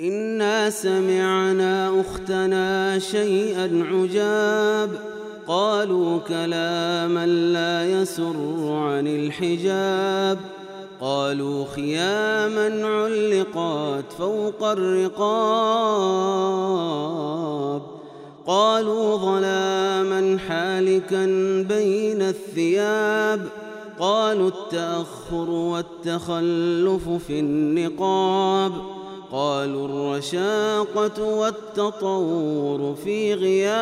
إنا سمعنا أختنا شيئا عجاب. قالوا كلاما لا يسر عن الحجاب. قالوا خياما علقات فوق الرقاب. قالوا ظلاما حالكا بين الثياب. قالوا التأخر والتخلف في النقاب. قالوا الرشاقة والتطور في غياب.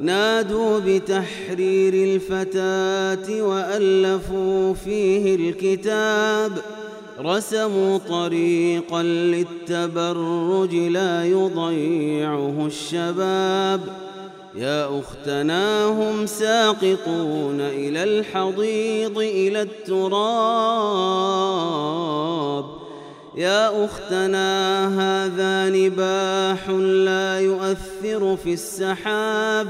نادوا بتحرير الفتاة وألفوا فيه الكتاب. رسموا طريقا للتبرج لا يضيعه الشباب. يا أختنا هم ساقطون إلى الحضيض إلى التراب. يا أختنا هذا نباح لا يؤثر في السحاب.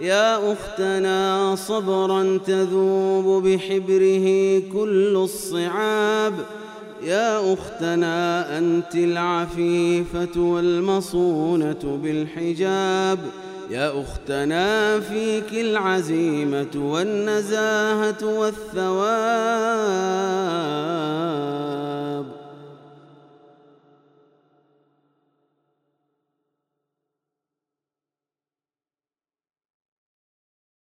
يا أختنا صبرا تذوب بحبره كل الصعاب. يا أختنا أنت العفيفة والمصونة بالحجاب. يا أختنا فيك العزيمة والنزاهة والثواب.